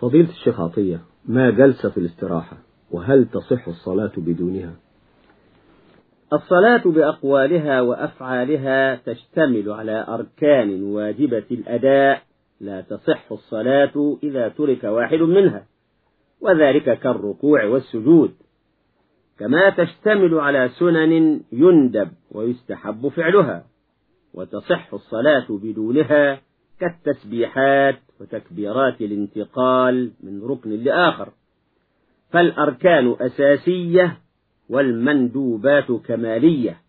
فضيلة الشيخ عطية ما جلسة الاستراحة؟ وهل تصح الصلاة بدونها؟ الصلاة بأقوالها وأفعالها تشتمل على أركان واجبة الأداء لا تصح الصلاة إذا ترك واحد منها وذلك كالركوع والسجود. كما تشتمل على سنن يندب ويستحب فعلها وتصح الصلاة بدونها كالتسبيحات وتكبيرات الانتقال من ركن لآخر. فالأركان أساسية والمندوبات كمالية.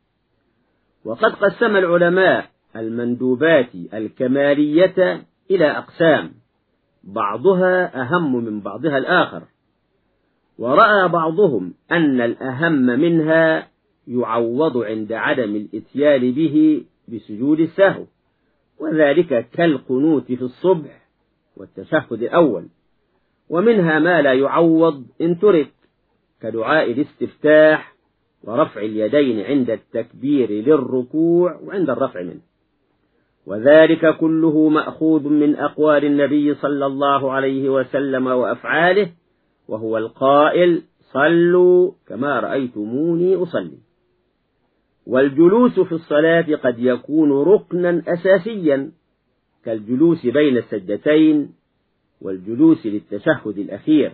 وقد قسم العلماء المندوبات الكمالية إلى أقسام. بعضها أهم من بعضها الآخر. ورأى بعضهم أن الأهم منها يعوض عند عدم الإتيان به بسجود السهو. وذلك كالقنوت في الصبح والتشهد الأول. ومنها ما لا يعوض إن ترك كدعاء الاستفتاح ورفع اليدين عند التكبير للركوع وعند الرفع منه. وذلك كله مأخوذ من أقوال النبي صلى الله عليه وسلم وأفعاله وهو القائل صلوا كما رأيتموني أصلي. والجلوس في الصلاة قد يكون ركنا أساسيا كالجلوس بين السجدتين والجلوس للتشهد الأخير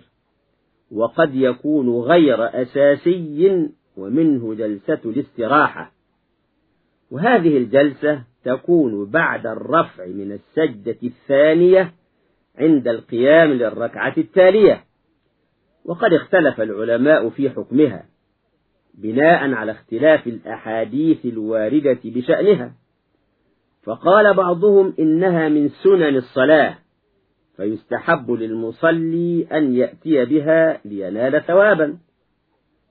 وقد يكون غير أساسي ومنه جلسة الاستراحة. وهذه الجلسة تكون بعد الرفع من السجدة الثانية عند القيام للركعة التالية وقد اختلف العلماء في حكمها. بناء على اختلاف الأحاديث الواردة بشأنها. فقال بعضهم إنها من سنن الصلاة فيستحب للمصلي أن يأتي بها لينال ثوابا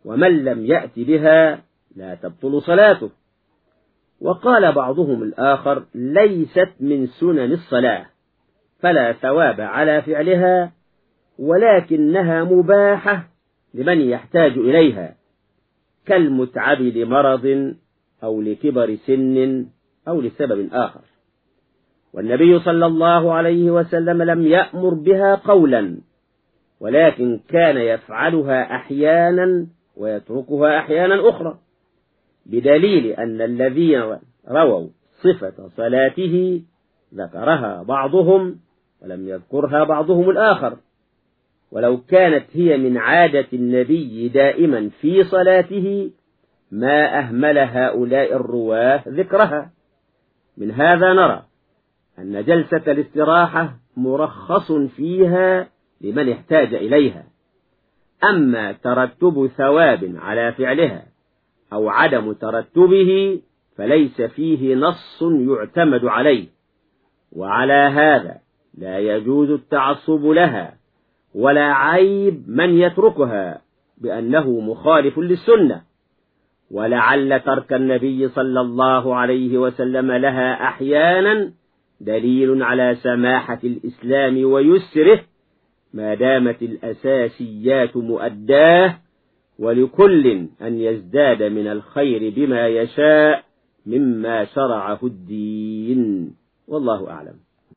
ومن لم يأت بها لا تبطل صلاته. وقال بعضهم الآخر ليست من سنن الصلاة فلا ثواب على فعلها ولكنها مباحة لمن يحتاج إليها. كالمتعب لمرض أو لكبر سن أو لسبب آخر. والنبي صلى الله عليه وسلم لم يأمر بها قولا ولكن كان يفعلها أحيانا ويتركها أحيانا أخرى بدليل أن الذين رووا صفة صلاته ذكرها بعضهم ولم يذكرها بعضهم الآخر. ولو كانت هي من عادة النبي دائما في صلاته ما أهمل هؤلاء الرواة ذكرها. من هذا نرى أن جلسة الاستراحة مرخص فيها لمن احتاج إليها. أما ترتب ثواب على فعلها أو عدم ترتبه فليس فيه نص يعتمد عليه. وعلى هذا لا يجوز التعصب لها. ولا عيب من يتركها بأنه مخالف للسنة. ولعل ترك النبي صلى الله عليه وسلم لها أحيانا دليل على سماحة الإسلام ويسره ما دامت الأساسيات مؤداة ولكل أن يزداد من الخير بما يشاء مما شرعه الدين. والله أعلم.